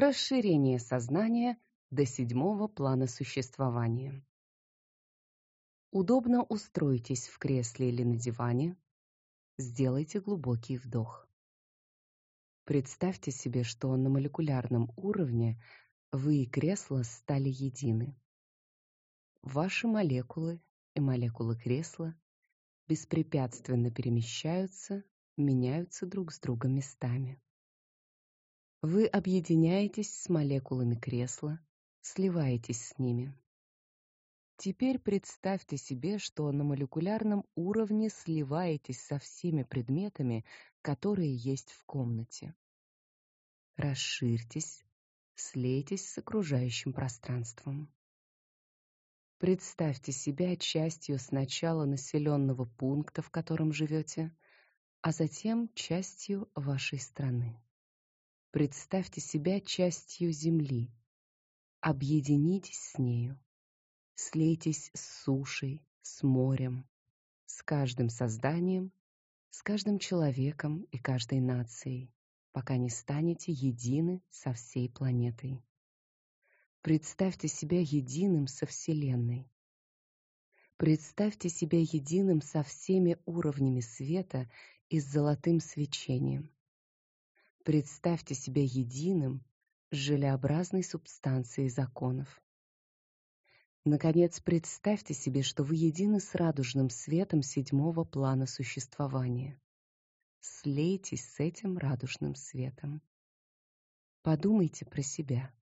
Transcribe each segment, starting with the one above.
расширение сознания до седьмого плана существования. Удобно устройтесь в кресле или на диване. Сделайте глубокий вдох. Представьте себе, что на молекулярном уровне вы и кресло стали едины. Ваши молекулы и молекулы кресла беспрепятственно перемещаются, меняются друг с другом местами. Вы объединяетесь с молекулами кресла, сливаетесь с ними. Теперь представьте себе, что на молекулярном уровне сливаетесь со всеми предметами, которые есть в комнате. Расширьтесь, слейтесь с окружающим пространством. Представьте себя частью сначала населенного пункта, в котором живете, а затем частью вашей страны. Представьте себя частью земли. Объединитесь с нею. Слейтесь с сушей, с морем, с каждым созданием, с каждым человеком и каждой нацией, пока не станете едины со всей планетой. Представьте себя единым со Вселенной. Представьте себя единым со всеми уровнями света и с золотым свечением. Представьте себя единым с желеобразной субстанцией законов. Наконец, представьте себе, что вы едины с радужным светом седьмого плана существования. Слейтесь с этим радужным светом. Подумайте про себя.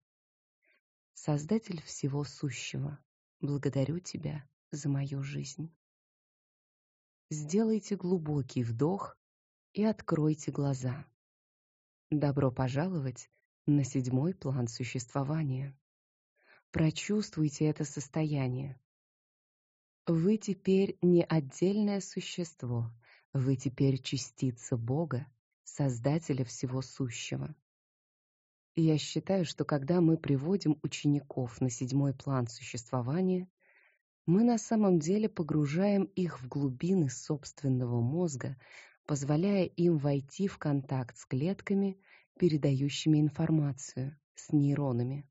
Создатель всего сущего, благодарю тебя за мою жизнь. Сделайте глубокий вдох и откройте глаза. Добро пожаловать на седьмой план существования. Прочувствуйте это состояние. Вы теперь не отдельное существо, вы теперь частица Бога, Создателя всего сущего. я считаю, что когда мы приводим учеников на седьмой план существования, мы на самом деле погружаем их в глубины собственного мозга, позволяя им войти в контакт с клетками, передающими информацию, с нейронами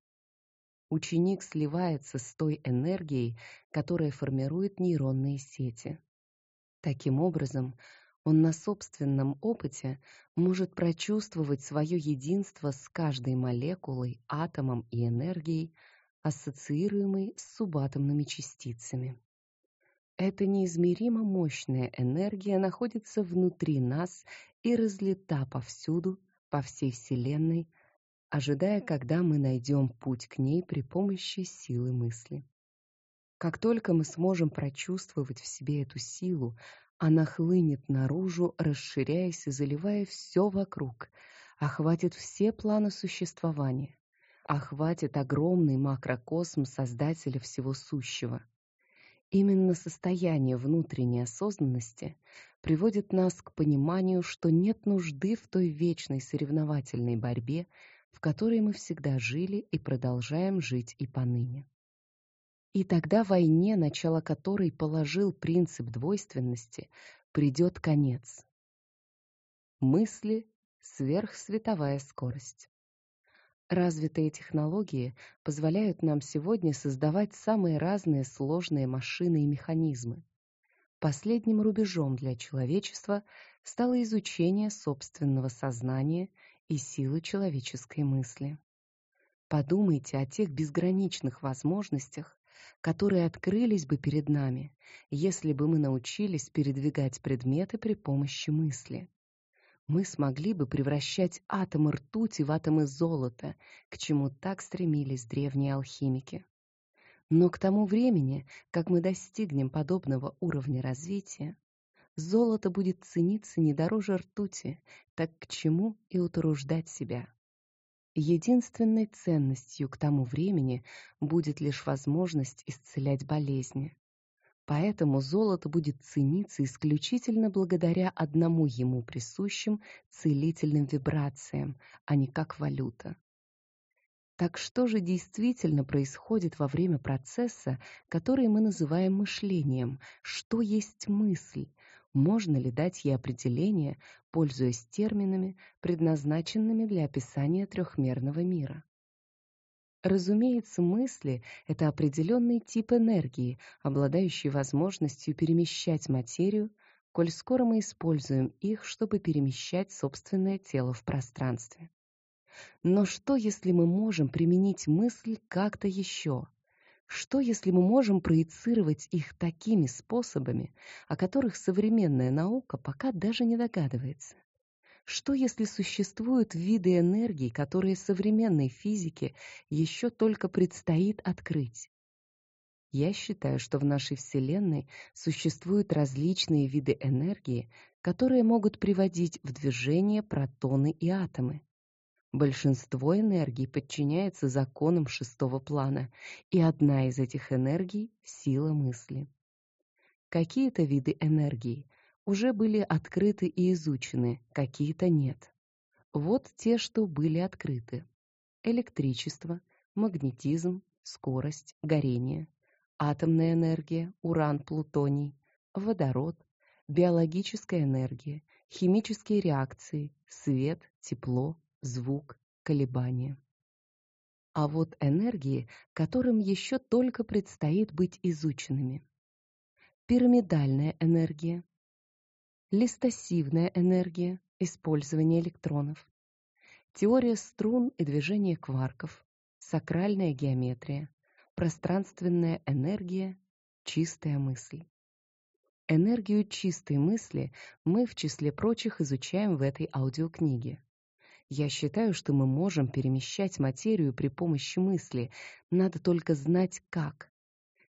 ученик сливается с той энергией, которая формирует нейронные сети. Таким образом, он на собственном опыте может прочувствовать свое единство с каждой молекулой, атомом и энергией, ассоциируемой с субатомными частицами. Эта неизмеримо мощная энергия находится внутри нас и разлита повсюду, по всей Вселенной, ожидая, когда мы найдем путь к ней при помощи силы мысли. Как только мы сможем прочувствовать в себе эту силу, она хлынет наружу, расширяясь и заливая все вокруг, охватит все планы существования, охватит огромный макрокосм Создателя всего сущего. Именно состояние внутренней осознанности приводит нас к пониманию, что нет нужды в той вечной соревновательной борьбе, в которой мы всегда жили и продолжаем жить и поныне. И тогда войне, начало которой положил принцип двойственности, придет конец. Мысли — сверхсветовая скорость. Развитые технологии позволяют нам сегодня создавать самые разные сложные машины и механизмы. Последним рубежом для человечества стало изучение собственного сознания и силы человеческой мысли. Подумайте о тех безграничных возможностях, которые открылись бы перед нами, если бы мы научились передвигать предметы при помощи мысли. Мы смогли бы превращать атомы ртути в атомы золота, к чему так стремились древние алхимики. Но к тому времени, как мы достигнем подобного уровня развития, Золото будет цениться не дороже ртути, так к чему и утруждать себя? Единственной ценностью к тому времени будет лишь возможность исцелять болезни. Поэтому золото будет цениться исключительно благодаря одному ему присущим целительным вибрациям, а не как валюта. Так что же действительно происходит во время процесса, который мы называем мышлением? Что есть мысль? Можно ли дать ей определение, пользуясь терминами, предназначенными для описания трехмерного мира? Разумеется, мысли — это определенный тип энергии, обладающий возможностью перемещать материю, коль скоро мы используем их, чтобы перемещать собственное тело в пространстве. Но что, если мы можем применить мысль как-то еще? Что, если мы можем проецировать их такими способами, о которых современная наука пока даже не догадывается? Что, если существуют виды энергии, которые современной физике еще только предстоит открыть? Я считаю, что в нашей Вселенной существуют различные виды энергии, которые могут приводить в движение протоны и атомы. Большинство энергий подчиняется законам шестого плана, и одна из этих энергий — сила мысли. Какие-то виды энергии уже были открыты и изучены, какие-то нет. Вот те, что были открыты. Электричество, магнетизм, скорость, горение, атомная энергия, уран, плутоний, водород, биологическая энергия, химические реакции, свет, тепло, звук, колебания. А вот энергии, которым еще только предстоит быть изученными. Пирамидальная энергия, листосивная энергия, использование электронов, теория струн и движение кварков, сакральная геометрия, пространственная энергия, чистая мысль. Энергию чистой мысли мы в числе прочих изучаем в этой аудиокниге. Я считаю, что мы можем перемещать материю при помощи мысли, надо только знать как.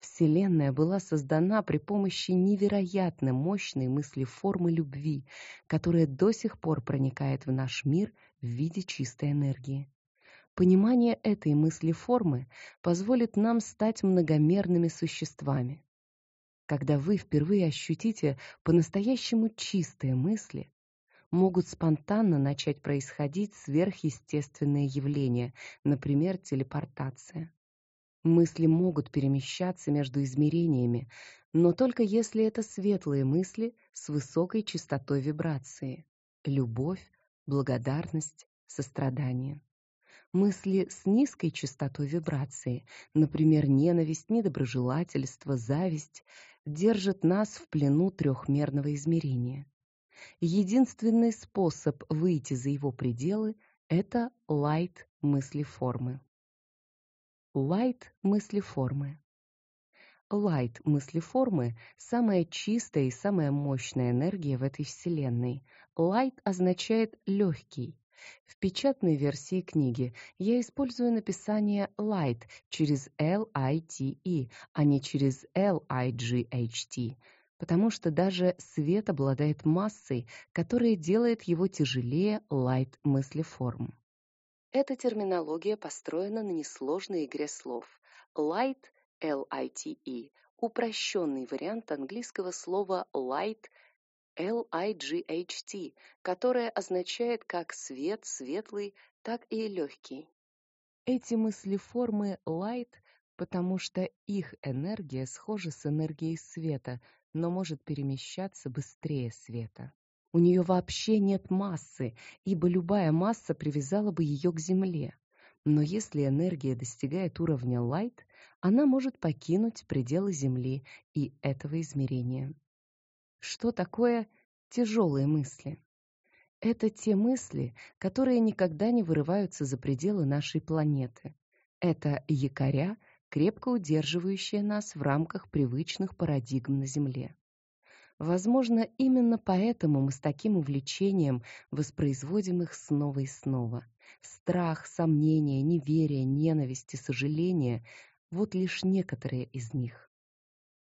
Вселенная была создана при помощи невероятно мощной мыслеформы любви, которая до сих пор проникает в наш мир в виде чистой энергии. Понимание этой мыслеформы позволит нам стать многомерными существами. Когда вы впервые ощутите по-настоящему чистые мысли, могут спонтанно начать происходить сверхъестественные явления, например, телепортация. Мысли могут перемещаться между измерениями, но только если это светлые мысли с высокой частотой вибрации: любовь, благодарность, сострадание. Мысли с низкой частотой вибрации, например, ненависть, недоброжелательство, зависть, держат нас в плену трехмерного измерения. Единственный способ выйти за его пределы это light мыслеформы. Light мыслеформы. Light мыслеформы самая чистая и самая мощная энергия в этой вселенной. Light означает легкий. В печатной версии книги я использую написание light через L I T E, а не через L I G H T потому что даже свет обладает массой, которая делает его тяжелее light мыслеформ. Эта терминология построена на несложной игре слов. Light L I T E упрощенный вариант английского слова light L I G H T, которое означает как свет, светлый, так и легкий. Эти мыслеформы light потому что их энергия схожа с энергией света, но может перемещаться быстрее света. У нее вообще нет массы, ибо любая масса привязала бы ее к Земле. Но если энергия достигает уровня light, она может покинуть пределы Земли и этого измерения. Что такое тяжелые мысли? Это те мысли, которые никогда не вырываются за пределы нашей планеты. Это якоря, крепко удерживающая нас в рамках привычных парадигм на Земле. Возможно, именно поэтому мы с таким увлечением воспроизводим их снова и снова. Страх, сомнение, неверие, ненависть и сожаление — вот лишь некоторые из них.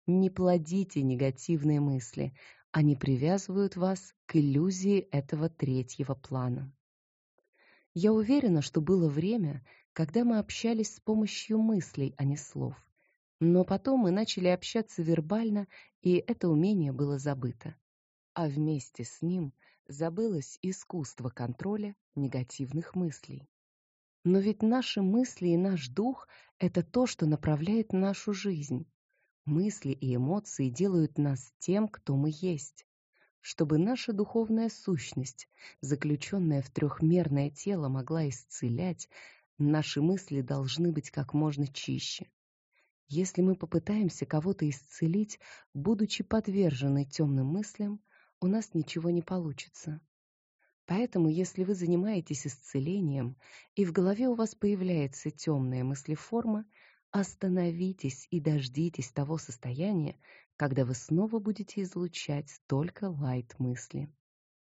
Не плодите негативные мысли, они привязывают вас к иллюзии этого третьего плана. Я уверена, что было время, когда мы общались с помощью мыслей, а не слов. Но потом мы начали общаться вербально, и это умение было забыто. А вместе с ним забылось искусство контроля негативных мыслей. Но ведь наши мысли и наш дух это то, что направляет нашу жизнь. Мысли и эмоции делают нас тем, кто мы есть. Чтобы наша духовная сущность, заключенная в трехмерное тело, могла исцелять, Наши мысли должны быть как можно чище. Если мы попытаемся кого-то исцелить, будучи подвержены темным мыслям, у нас ничего не получится. Поэтому, если вы занимаетесь исцелением, и в голове у вас появляется темная мыслеформа, остановитесь и дождитесь того состояния, когда вы снова будете излучать только лайт-мысли.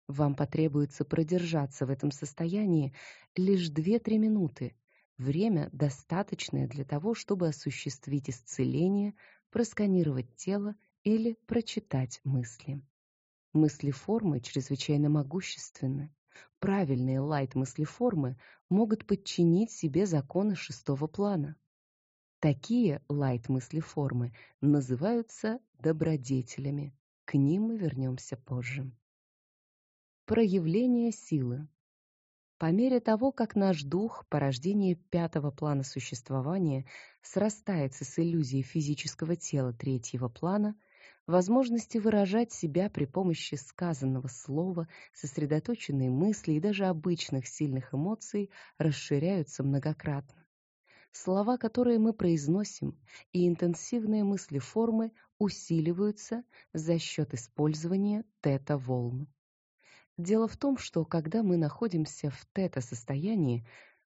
Вам потребуется продержаться в этом состоянии лишь 2-3 минуты. Время достаточное для того, чтобы осуществить исцеление, просканировать тело или прочитать мысли. Мыслеформы чрезвычайно могущественны. Правильные лайт-мыслеформы могут подчинить себе законы шестого плана. Такие лайт-мыслеформы называются добродетелями. К ним мы вернемся позже. Проявление силы. По мере того, как наш дух, порождение пятого плана существования, срастается с иллюзией физического тела третьего плана – возможности выражать себя при помощи сказанного слова, сосредоточенной мысли и даже обычных сильных эмоций расширяются многократно. Слова, которые мы произносим, и интенсивные мысли-формы усиливаются за счет использования тета-волн. Дело в том, что когда мы находимся в тета-состоянии,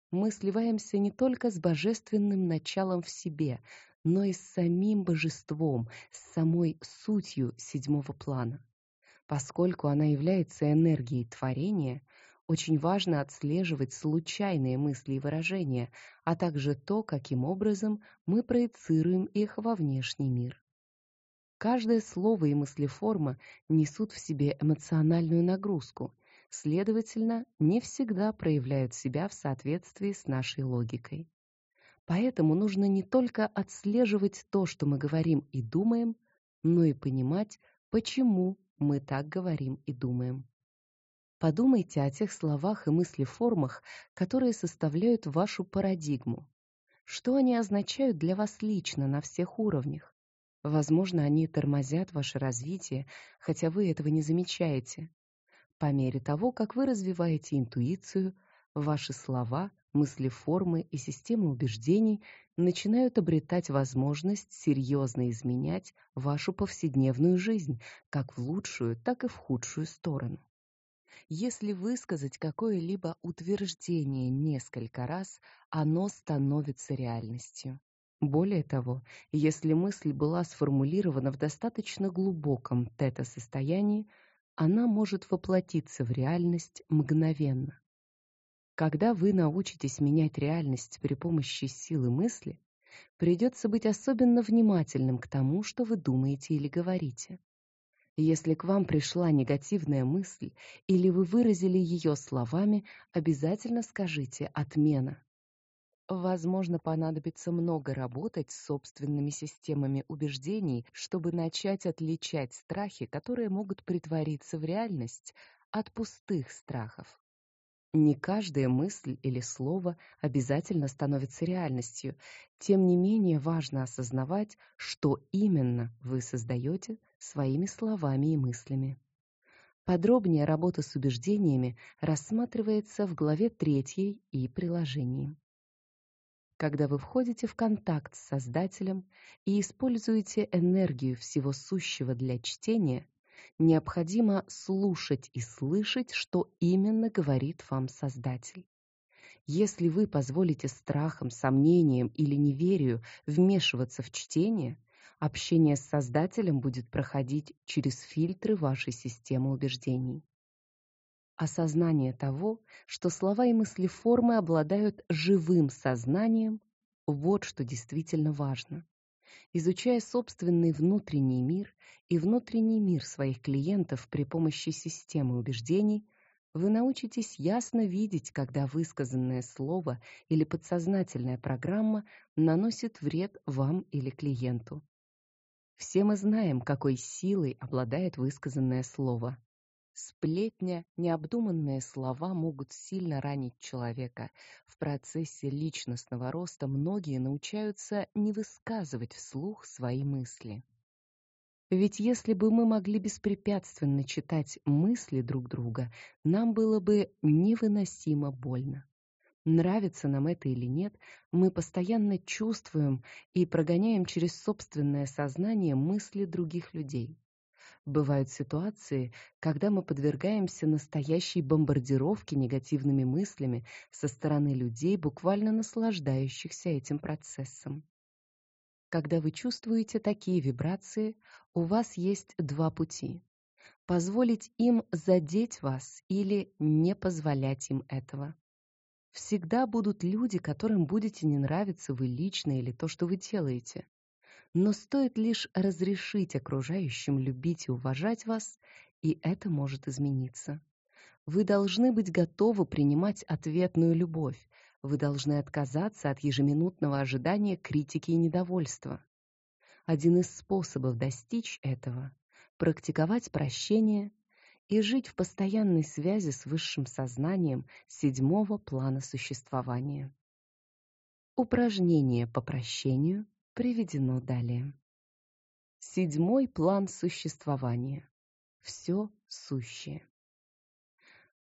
мы сливаемся не только с божественным началом в себе, но и с самим божеством, с самой сутью седьмого плана. Поскольку она является энергией творения, очень важно отслеживать случайные мысли и выражения, а также то, каким образом мы проецируем их во внешний мир. Каждое слово и мыслеформа несут в себе эмоциональную нагрузку, следовательно, не всегда проявляют себя в соответствии с нашей логикой. Поэтому нужно не только отслеживать то, что мы говорим и думаем, но и понимать, почему мы так говорим и думаем. Подумайте о тех словах и мыслеформах, которые составляют вашу парадигму. Что они означают для вас лично на всех уровнях? Возможно, они тормозят ваше развитие, хотя вы этого не замечаете. По мере того, как вы развиваете интуицию, ваши слова мыслеформы и системы убеждений начинают обретать возможность серьезно изменять вашу повседневную жизнь, как в лучшую, так и в худшую сторону. Если высказать какое-либо утверждение несколько раз, оно становится реальностью. Более того, если мысль была сформулирована в достаточно глубоком тета-состоянии, она может воплотиться в реальность мгновенно. Когда вы научитесь менять реальность при помощи силы мысли, придется быть особенно внимательным к тому, что вы думаете или говорите. Если к вам пришла негативная мысль или вы выразили ее словами, обязательно скажите «отмена». Возможно, понадобится много работать с собственными системами убеждений, чтобы начать отличать страхи, которые могут притвориться в реальность, от пустых страхов. Не каждая мысль или слово обязательно становится реальностью. Тем не менее, важно осознавать, что именно вы создаете своими словами и мыслями. Подробнее работа с убеждениями рассматривается в главе 3 и приложении. Когда вы входите в контакт с Создателем и используете энергию всего сущего для чтения, необходимо слушать и слышать, что именно говорит вам Создатель. Если вы позволите страхам, сомнениям или неверию вмешиваться в чтение, общение с Создателем будет проходить через фильтры вашей системы убеждений. Осознание того, что слова и мыслеформы обладают живым сознанием, вот что действительно важно. Изучая собственный внутренний мир и внутренний мир своих клиентов при помощи системы убеждений, вы научитесь ясно видеть, когда высказанное слово или подсознательная программа наносит вред вам или клиенту. Все мы знаем, какой силой обладает высказанное слово. Сплетня, необдуманные слова могут сильно ранить человека. В процессе личностного роста многие научаются не высказывать вслух свои мысли. Ведь если бы мы могли беспрепятственно читать мысли друг друга, нам было бы невыносимо больно. Нравится нам это или нет, мы постоянно чувствуем и прогоняем через собственное сознание мысли других людей. Бывают ситуации, когда мы подвергаемся настоящей бомбардировке негативными мыслями со стороны людей, буквально наслаждающихся этим процессом. Когда вы чувствуете такие вибрации, у вас есть два пути: позволить им задеть вас или не позволять им этого. Всегда будут люди, которым будете не нравиться вы лично или то, что вы делаете. Но стоит лишь разрешить окружающим любить и уважать вас, и это может измениться. Вы должны быть готовы принимать ответную любовь. Вы должны отказаться от ежеминутного ожидания критики и недовольства. Один из способов достичь этого практиковать прощение и жить в постоянной связи с высшим сознанием седьмого плана существования. Упражнение по прощению приведено далее. Седьмой план существования. Все сущее.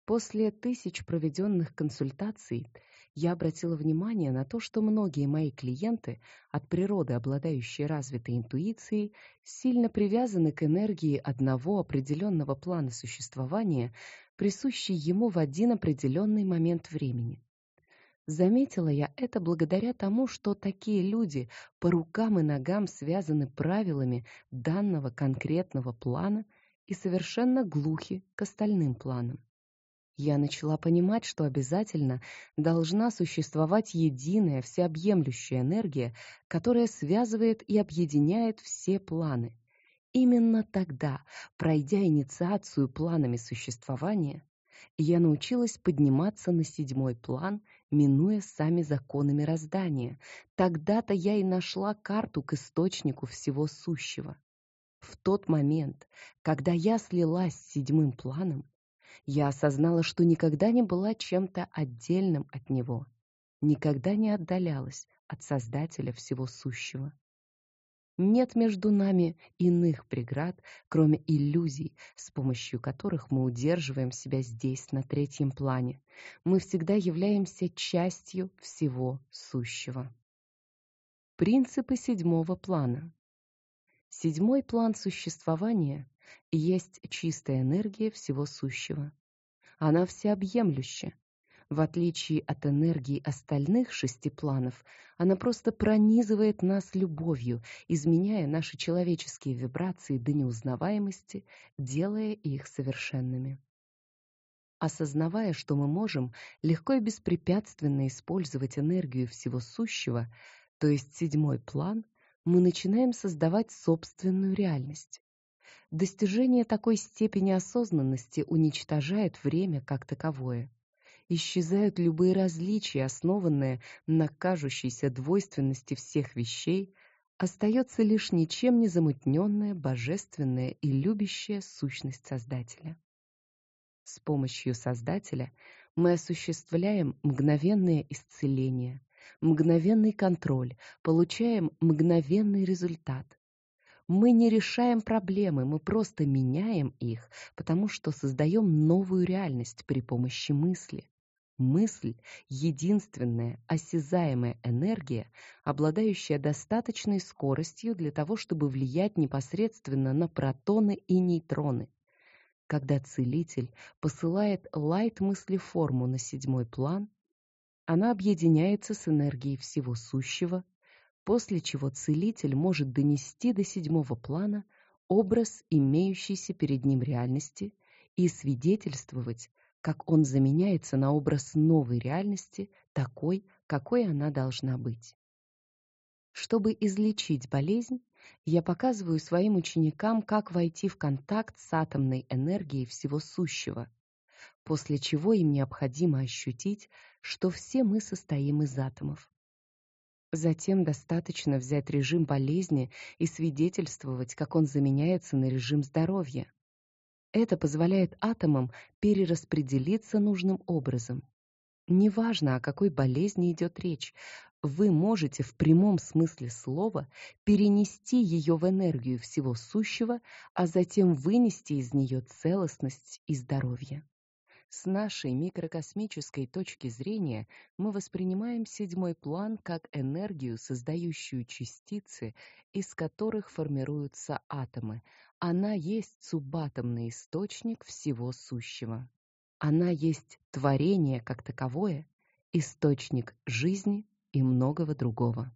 После тысяч проведенных консультаций я обратила внимание на то, что многие мои клиенты, от природы обладающие развитой интуицией, сильно привязаны к энергии одного определенного плана существования, присущей ему в один определенный момент времени. Заметила я это благодаря тому, что такие люди по рукам и ногам связаны правилами данного конкретного плана и совершенно глухи к остальным планам я начала понимать, что обязательно должна существовать единая, всеобъемлющая энергия, которая связывает и объединяет все планы. Именно тогда, пройдя инициацию планами существования, я научилась подниматься на седьмой план, минуя сами законы мироздания. Тогда-то я и нашла карту к источнику всего сущего. В тот момент, когда я слилась с седьмым планом, я осознала, что никогда не была чем-то отдельным от него, никогда не отдалялась от Создателя всего сущего. Нет между нами иных преград, кроме иллюзий, с помощью которых мы удерживаем себя здесь, на третьем плане. Мы всегда являемся частью всего сущего. Принципы седьмого плана. Седьмой план существования есть чистая энергия всего сущего. Она всеобъемлюща. В отличие от энергии остальных шести планов, она просто пронизывает нас любовью, изменяя наши человеческие вибрации до неузнаваемости, делая их совершенными. Осознавая, что мы можем легко и беспрепятственно использовать энергию всего сущего, то есть седьмой план, мы начинаем создавать собственную реальность. Достижение такой степени осознанности уничтожает время как таковое. Исчезают любые различия, основанные на кажущейся двойственности всех вещей, остается лишь ничем не замутненная, божественная и любящая сущность Создателя. С помощью Создателя мы осуществляем мгновенное исцеление, мгновенный контроль, получаем мгновенный результат, мы не решаем проблемы, мы просто меняем их, потому что создаем новую реальность при помощи мысли. Мысль — единственная осязаемая энергия, обладающая достаточной скоростью для того, чтобы влиять непосредственно на протоны и нейтроны. Когда целитель посылает лайт-мыслеформу на седьмой план, она объединяется с энергией всего сущего после чего целитель может донести до седьмого плана образ имеющейся перед ним реальности и свидетельствовать, как он заменяется на образ новой реальности, такой, какой она должна быть. Чтобы излечить болезнь, я показываю своим ученикам, как войти в контакт с атомной энергией всего сущего, после чего им необходимо ощутить, что все мы состоим из атомов. Затем достаточно взять режим болезни и свидетельствовать, как он заменяется на режим здоровья. Это позволяет атомам перераспределиться нужным образом. Неважно, о какой болезни идет речь, вы можете в прямом смысле слова перенести ее в энергию всего сущего, а затем вынести из нее целостность и здоровье. С нашей микрокосмической точки зрения мы воспринимаем седьмой план как энергию, создающую частицы, из которых формируются атомы. Она есть субатомный источник всего сущего. Она есть творение как таковое, источник жизни и многого другого.